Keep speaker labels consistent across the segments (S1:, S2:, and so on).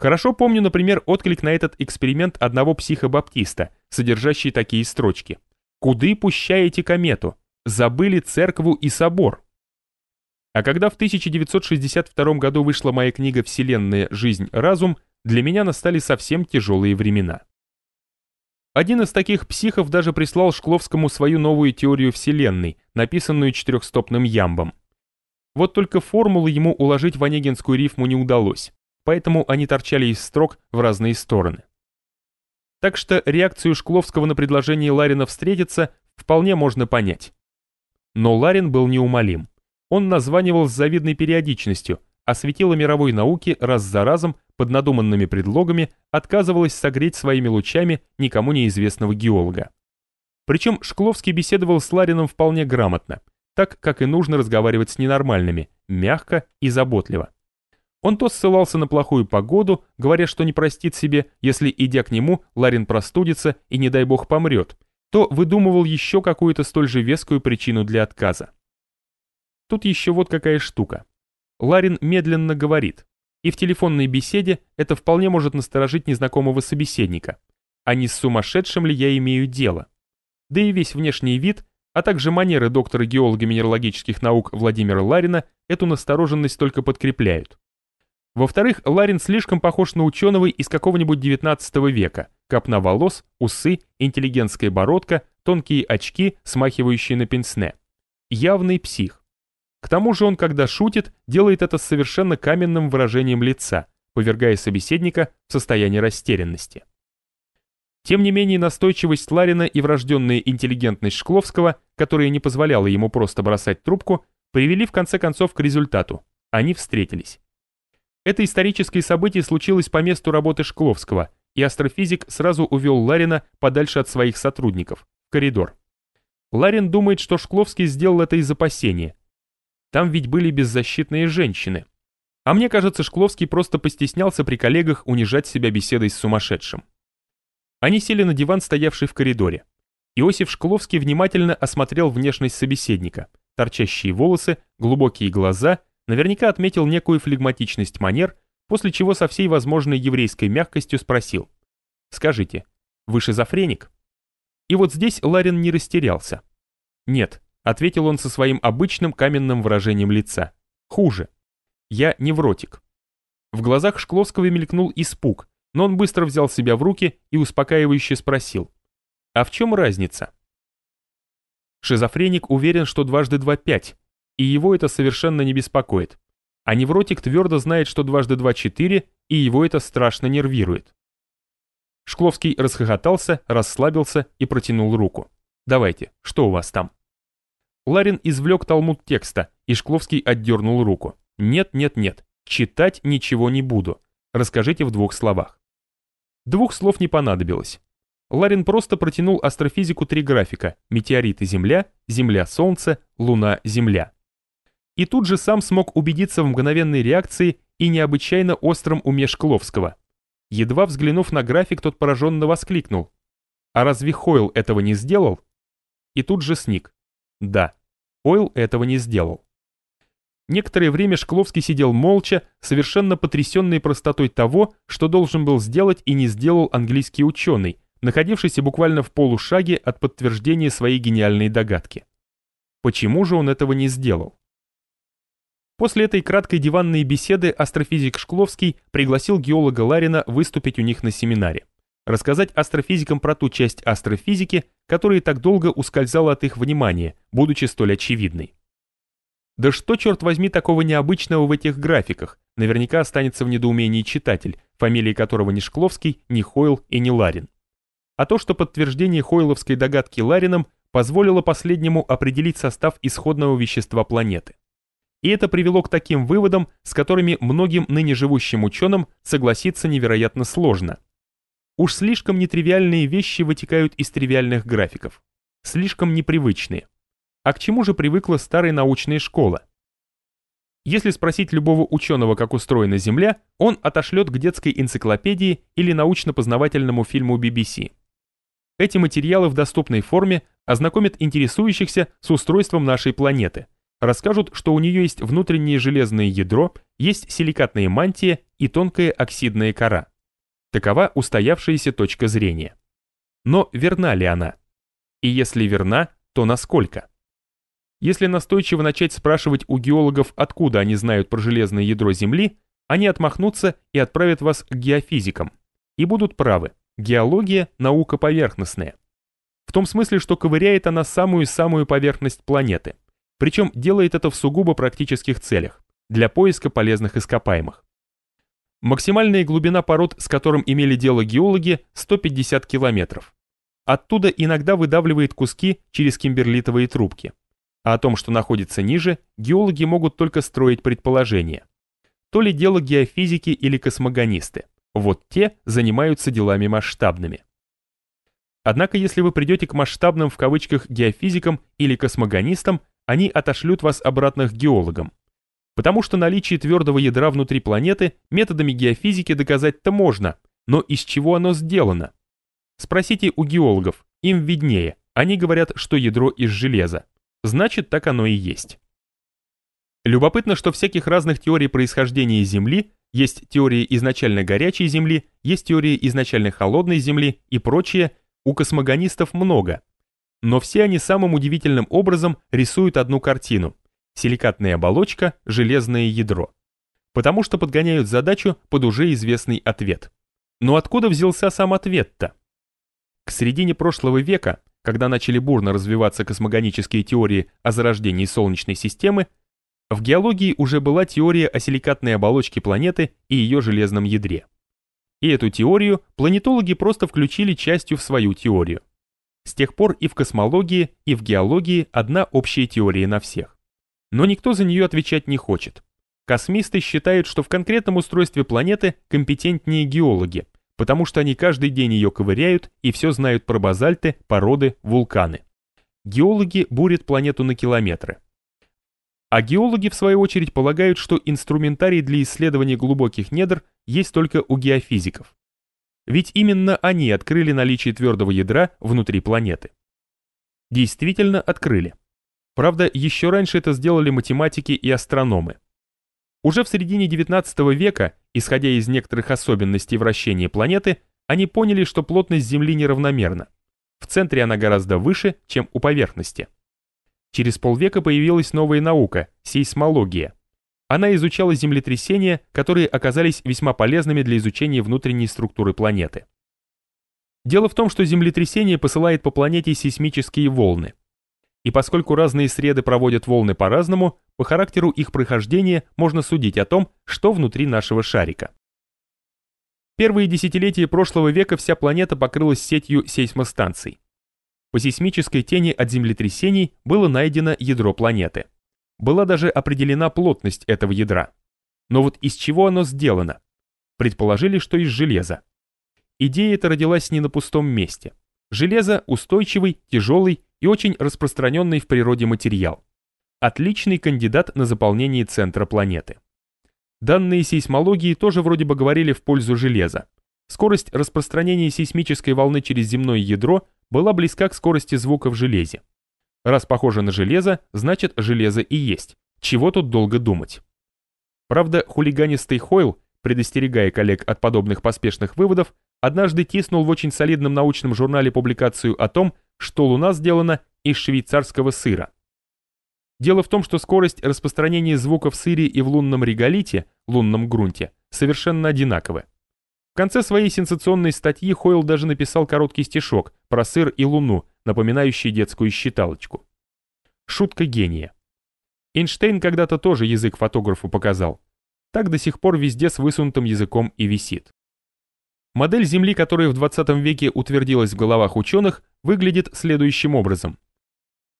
S1: Хорошо помню, например, отклик на этот эксперимент одного психобаптиста, содержащий такие строчки. «Куды пущаете комету? Забыли церкву и собор». А когда в 1962 году вышла моя книга «Вселенная. Жизнь. Разум», для меня настали совсем тяжелые времена. Один из таких психов даже прислал Шкловскому свою новую теорию Вселенной, написанную четырехстопным ямбом. Вот только формулы ему уложить в онегинскую рифму не удалось, поэтому они торчали из строк в разные стороны. Так что реакцию Шкловского на предложение Ларина встретиться вполне можно понять. Но Ларин был неумолим. Он названивал с завидной периодичностью, а светило мировой науки раз за разом под надуманными предлогами отказывалось согреть своими лучами никому неизвестного геолога. Причем Шкловский беседовал с Ларином вполне грамотно, так как и нужно разговаривать с ненормальными, мягко и заботливо. Он то ссылался на плохую погоду, говоря, что не простит себе, если, идя к нему, Ларин простудится и, не дай бог, помрет, то выдумывал еще какую-то столь же вескую причину для отказа. Тут еще вот какая штука. Ларин медленно говорит, и в телефонной беседе это вполне может насторожить незнакомого собеседника. А не с сумасшедшим ли я имею дело? Да и весь внешний вид, а также манеры доктора геолога минералогических наук Владимира Ларина эту настороженность только подкрепляют. Во-вторых, Ларин слишком похож на ученого из какого-нибудь 19 века. Копна волос, усы, интеллигентская бородка, тонкие очки, смахивающие на пенсне. Явный псих. К тому же он, когда шутит, делает это с совершенно каменным выражением лица, повергая собеседника в состояние растерянности. Тем не менее, настойчивость Ларина и врожденная интеллигентность Шкловского, которая не позволяла ему просто бросать трубку, привели в конце концов к результату. Они встретились. Это историческое событие случилось по месту работы Шкловского, и астрофизик сразу увел Ларина подальше от своих сотрудников, в коридор. Ларин думает, что Шкловский сделал это из опасения. Там ведь были беззащитные женщины. А мне кажется, Шкловский просто постеснялся при коллегах унижать себя беседой с сумасшедшим. Они сели на диван, стоявший в коридоре. Иосиф Шкловский внимательно осмотрел внешность собеседника. Торчащие волосы, глубокие глаза — наверняка отметил некую флегматичность манер, после чего со всей возможной еврейской мягкостью спросил. «Скажите, вы шизофреник?» И вот здесь Ларин не растерялся. «Нет», — ответил он со своим обычным каменным выражением лица. «Хуже. Я невротик». В глазах Шкловского мелькнул испуг, но он быстро взял себя в руки и успокаивающе спросил. «А в чем разница?» Шизофреник уверен, что дважды два пять, и его это совершенно не беспокоит. А невротик твердо знает, что дважды два четыре, и его это страшно нервирует. Шкловский расхохотался, расслабился и протянул руку. «Давайте, что у вас там?» Ларин извлек талмуд текста, и Шкловский отдернул руку. «Нет, нет, нет, читать ничего не буду. Расскажите в двух словах». Двух слов не понадобилось. Ларин просто протянул астрофизику три графика – метеориты Земля, Земля-Солнце, Луна-Земля и тут же сам смог убедиться в мгновенной реакции и необычайно остром уме Шкловского. Едва взглянув на график, тот пораженно воскликнул. «А разве Хойл этого не сделал?» И тут же сник. «Да, Хойл этого не сделал». Некоторое время Шкловский сидел молча, совершенно потрясенный простотой того, что должен был сделать и не сделал английский ученый, находившийся буквально в полушаге от подтверждения своей гениальной догадки. Почему же он этого не сделал? После этой краткой диванной беседы астрофизик Шкловский пригласил геолога Ларина выступить у них на семинаре. Рассказать астрофизикам про ту часть астрофизики, которая так долго ускользала от их внимания, будучи столь очевидной. Да что, черт возьми, такого необычного в этих графиках, наверняка останется в недоумении читатель, фамилии которого ни Шкловский, ни Хойл и ни Ларин. А то, что подтверждение хойловской догадки Ларином позволило последнему определить состав исходного вещества планеты. И это привело к таким выводам, с которыми многим ныне живущим ученым согласиться невероятно сложно. Уж слишком нетривиальные вещи вытекают из тривиальных графиков. Слишком непривычные. А к чему же привыкла старая научная школа? Если спросить любого ученого, как устроена Земля, он отошлет к детской энциклопедии или научно-познавательному фильму BBC. Эти материалы в доступной форме ознакомят интересующихся с устройством нашей планеты – расскажут, что у нее есть внутреннее железное ядро, есть силикатная мантия и тонкая оксидная кора. Такова устоявшаяся точка зрения. Но верна ли она? И если верна, то насколько? Если настойчиво начать спрашивать у геологов, откуда они знают про железное ядро Земли, они отмахнутся и отправят вас к геофизикам. И будут правы, геология – наука поверхностная. В том смысле, что ковыряет она самую-самую поверхность планеты. Причем делает это в сугубо практических целях, для поиска полезных ископаемых. Максимальная глубина пород, с которым имели дело геологи, 150 километров. Оттуда иногда выдавливает куски через кимберлитовые трубки. А о том, что находится ниже, геологи могут только строить предположения. То ли дело геофизики или космогонисты. Вот те занимаются делами масштабными. Однако, если вы придете к масштабным в кавычках геофизикам или космогонистам, они отошлют вас обратно к геологам. Потому что наличие твердого ядра внутри планеты методами геофизики доказать-то можно, но из чего оно сделано? Спросите у геологов, им виднее, они говорят, что ядро из железа. Значит, так оно и есть. Любопытно, что всяких разных теорий происхождения Земли, есть теории изначально горячей Земли, есть теории изначально холодной Земли и прочее, у космогонистов много. Но все они самым удивительным образом рисуют одну картину. Силикатная оболочка, железное ядро. Потому что подгоняют задачу под уже известный ответ. Но откуда взялся сам ответ-то? К середине прошлого века когда начали бурно развиваться космогонические теории о зарождении Солнечной системы, в геологии уже была теория о силикатной оболочке планеты и ее железном ядре. И эту теорию планетологи просто включили частью в свою теорию. С тех пор и в космологии, и в геологии одна общая теория на всех. Но никто за нее отвечать не хочет. Космисты считают, что в конкретном устройстве планеты компетентнее геологи, потому что они каждый день ее ковыряют и все знают про базальты, породы, вулканы. Геологи бурят планету на километры. А геологи, в свою очередь, полагают, что инструментарий для исследования глубоких недр есть только у геофизиков. Ведь именно они открыли наличие твердого ядра внутри планеты. Действительно открыли. Правда, еще раньше это сделали математики и астрономы. Уже в середине XIX века, исходя из некоторых особенностей вращения планеты, они поняли, что плотность Земли неравномерна. В центре она гораздо выше, чем у поверхности. Через полвека появилась новая наука – сейсмология. Она изучала землетрясения, которые оказались весьма полезными для изучения внутренней структуры планеты. Дело в том, что землетрясение посылает по планете сейсмические волны. И поскольку разные среды проводят волны по-разному, по характеру их прохождения можно судить о том, что внутри нашего шарика. Первые десятилетия прошлого века вся планета покрылась сетью сейсмостанций. По сейсмической тени от землетрясений было найдено ядро планеты. Была даже определена плотность этого ядра. Но вот из чего оно сделано? Предположили, что из железа. Идея эта родилась не на пустом месте. Железо – устойчивый, тяжелый и очень распространенный в природе материал. Отличный кандидат на заполнение центра планеты. Данные сейсмологии тоже вроде бы говорили в пользу железа. Скорость распространения сейсмической волны через земное ядро была близка к скорости звука в железе. Раз похоже на железо, значит железо и есть. Чего тут долго думать? Правда, хулиганистый Хойл, предостерегая коллег от подобных поспешных выводов, однажды тиснул в очень солидном научном журнале публикацию о том, что Луна сделана из швейцарского сыра. Дело в том, что скорость распространения звука в сыре и в лунном реголите, лунном грунте, совершенно одинаковы. В конце своей сенсационной статьи Хойл даже написал короткий стишок про сыр и луну, напоминающий детскую считалочку. Шутка гения. Эйнштейн когда-то тоже язык фотографу показал. Так до сих пор везде с высунутым языком и висит. Модель Земли, которая в 20 веке утвердилась в головах ученых, выглядит следующим образом.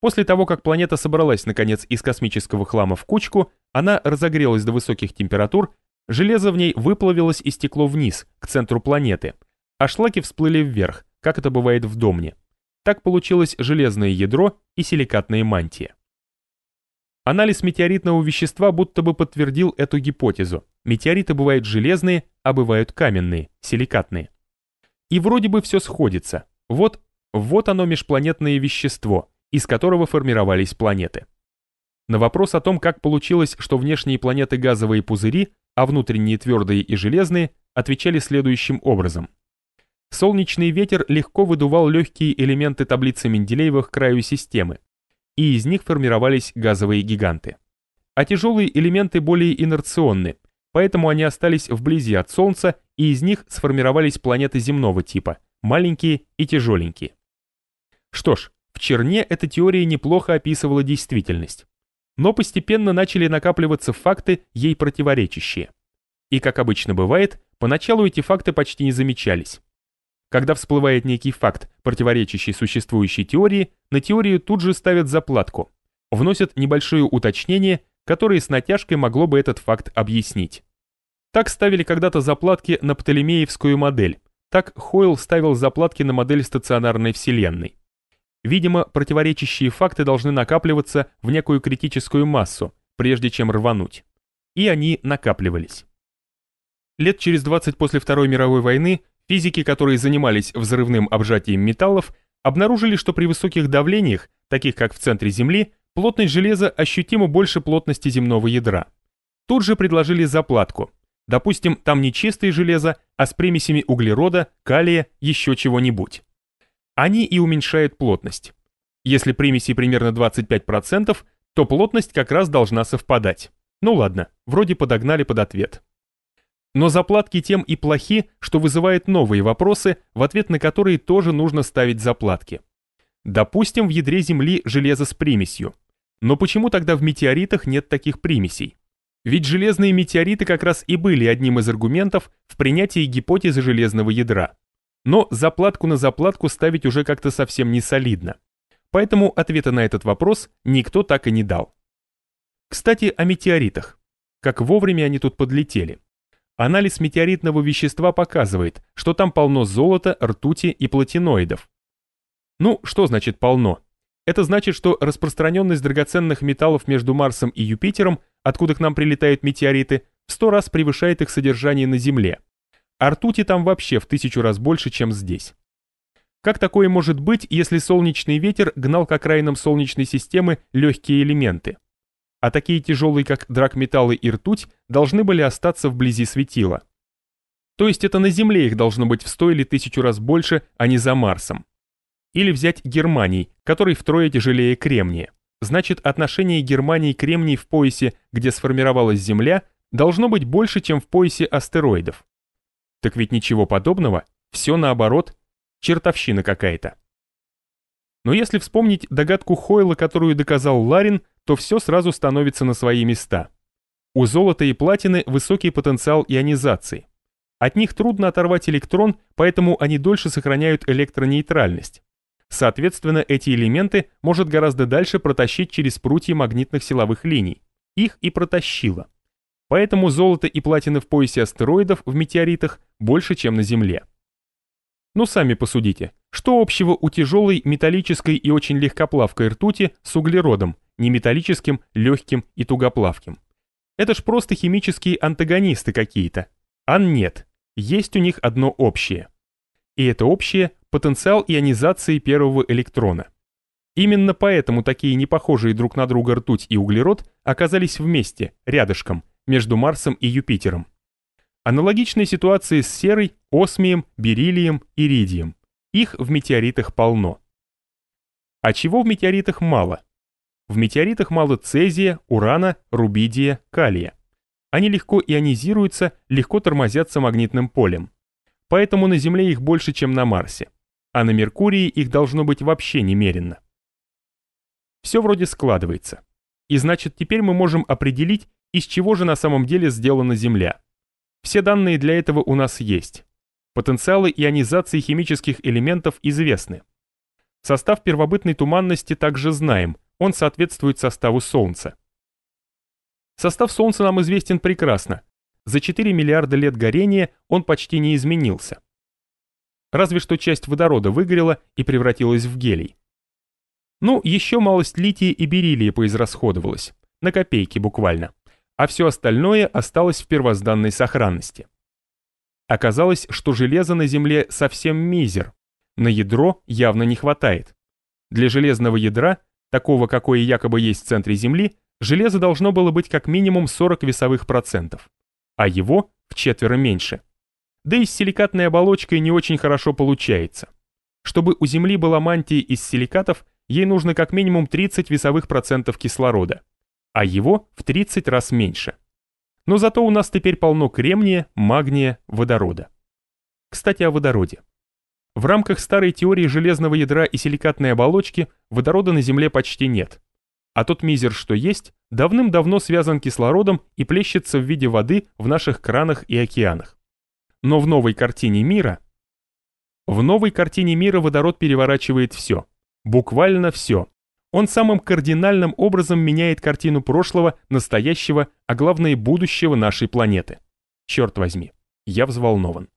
S1: После того, как планета собралась, наконец, из космического хлама в кучку, она разогрелась до высоких температур, железо в ней выплавилось и стекло вниз, к центру планеты, а шлаки всплыли вверх, как это бывает в домне. Так получилось железное ядро и силикатная мантия. Анализ метеоритного вещества будто бы подтвердил эту гипотезу. Метеориты бывают железные, а бывают каменные, силикатные. И вроде бы все сходится. Вот, вот оно межпланетное вещество, из которого формировались планеты. На вопрос о том, как получилось, что внешние планеты газовые пузыри, а внутренние твердые и железные, отвечали следующим образом. Солнечный ветер легко выдувал легкие элементы таблицы Менделеева к краю системы, и из них формировались газовые гиганты. А тяжелые элементы более инерционны, поэтому они остались вблизи от Солнца, и из них сформировались планеты земного типа, маленькие и тяжеленькие. Что ж, в черне эта теория неплохо описывала действительность. Но постепенно начали накапливаться факты, ей противоречащие. И, как обычно бывает, поначалу эти факты почти не замечались. Когда всплывает некий факт, противоречащий существующей теории, на теорию тут же ставят заплатку, вносят небольшое уточнение, которое с натяжкой могло бы этот факт объяснить. Так ставили когда-то заплатки на Птолемеевскую модель, так Хойл ставил заплатки на модель стационарной Вселенной. Видимо, противоречащие факты должны накапливаться в некую критическую массу, прежде чем рвануть. И они накапливались. Лет через 20 после Второй мировой войны Физики, которые занимались взрывным обжатием металлов, обнаружили, что при высоких давлениях, таких как в центре Земли, плотность железа ощутимо больше плотности земного ядра. Тут же предложили заплатку. Допустим, там не чистое железо, а с примесями углерода, калия, еще чего-нибудь. Они и уменьшают плотность. Если примеси примерно 25%, то плотность как раз должна совпадать. Ну ладно, вроде подогнали под ответ. Но заплатки тем и плохи, что вызывает новые вопросы, в ответ на которые тоже нужно ставить заплатки. Допустим, в ядре Земли железо с примесью. Но почему тогда в метеоритах нет таких примесей? Ведь железные метеориты как раз и были одним из аргументов в принятии гипотезы железного ядра. Но заплатку на заплатку ставить уже как-то совсем не солидно. Поэтому ответа на этот вопрос никто так и не дал. Кстати, о метеоритах. Как вовремя они тут подлетели. Анализ метеоритного вещества показывает, что там полно золота, ртути и платиноидов. Ну, что значит полно? Это значит, что распространенность драгоценных металлов между Марсом и Юпитером, откуда к нам прилетают метеориты, в сто раз превышает их содержание на Земле. А ртути там вообще в тысячу раз больше, чем здесь. Как такое может быть, если солнечный ветер гнал к окраинам Солнечной системы легкие элементы? А такие тяжелые, как драгметаллы и ртуть, должны были остаться вблизи светила. То есть это на Земле их должно быть в сто или тысячу раз больше, а не за Марсом. Или взять Германий, который втрое тяжелее кремния. Значит, отношение Германии и кремний в поясе, где сформировалась Земля, должно быть больше, чем в поясе астероидов. Так ведь ничего подобного, все наоборот, чертовщина какая-то. Но если вспомнить догадку Хойла, которую доказал Ларин, то все сразу становится на свои места. У золота и платины высокий потенциал ионизации. От них трудно оторвать электрон, поэтому они дольше сохраняют электронейтральность. Соответственно, эти элементы может гораздо дальше протащить через прутья магнитных силовых линий. Их и протащило. Поэтому золото и платины в поясе астероидов в метеоритах больше, чем на Земле. Ну сами посудите, что общего у тяжелой металлической и очень легкоплавкой ртути с углеродом, неметаллическим, легким и тугоплавким. Это ж просто химические антагонисты какие-то. А нет, есть у них одно общее. И это общее – потенциал ионизации первого электрона. Именно поэтому такие непохожие друг на друга ртуть и углерод оказались вместе, рядышком, между Марсом и Юпитером. Аналогичная ситуация с серой, осмием, бериллием, иридием. Их в метеоритах полно. А чего в метеоритах мало? В метеоритах мало цезия, урана, рубидия, калия. Они легко ионизируются, легко тормозятся магнитным полем. Поэтому на Земле их больше, чем на Марсе. А на Меркурии их должно быть вообще немерено. Все вроде складывается. И значит, теперь мы можем определить, из чего же на самом деле сделана Земля. Все данные для этого у нас есть. Потенциалы ионизации химических элементов известны. Состав первобытной туманности также знаем, он соответствует составу Солнца. Состав Солнца нам известен прекрасно. За 4 миллиарда лет горения он почти не изменился. Разве что часть водорода выгорела и превратилась в гелий. Ну, еще малость лития и бериллия поизрасходовалась, на копейки буквально, а все остальное осталось в первозданной сохранности. Оказалось, что железа на Земле совсем мизер, на ядро явно не хватает. Для железного ядра такого, какое якобы есть в центре Земли, железо должно было быть как минимум 40 весовых процентов, а его в четверо меньше. Да и с силикатной оболочкой не очень хорошо получается. Чтобы у Земли была мантия из силикатов, ей нужно как минимум 30 весовых процентов кислорода, а его в 30 раз меньше. Но зато у нас теперь полно кремния, магния, водорода. Кстати, о водороде. В рамках старой теории железного ядра и силикатной оболочки водорода на Земле почти нет. А тот мизер, что есть, давным-давно связан кислородом и плещется в виде воды в наших кранах и океанах. Но в новой картине мира... В новой картине мира водород переворачивает все. Буквально все. Он самым кардинальным образом меняет картину прошлого, настоящего, а главное будущего нашей планеты. Черт возьми, я взволнован.